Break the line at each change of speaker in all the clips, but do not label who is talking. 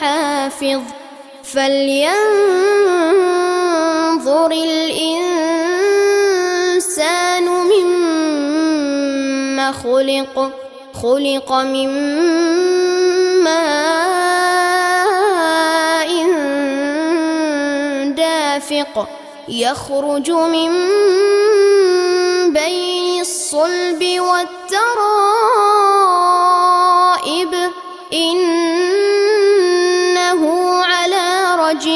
حافظ فلينظر الإنسان مما خلق خلق من ماء دافق يخرج من بين الصلب والترائب إنه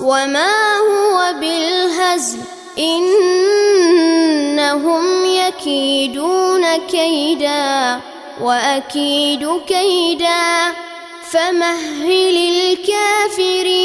وما هو بالهزل إنهم يكيدون كيدا وأكيد كيدا فمهل الكافرين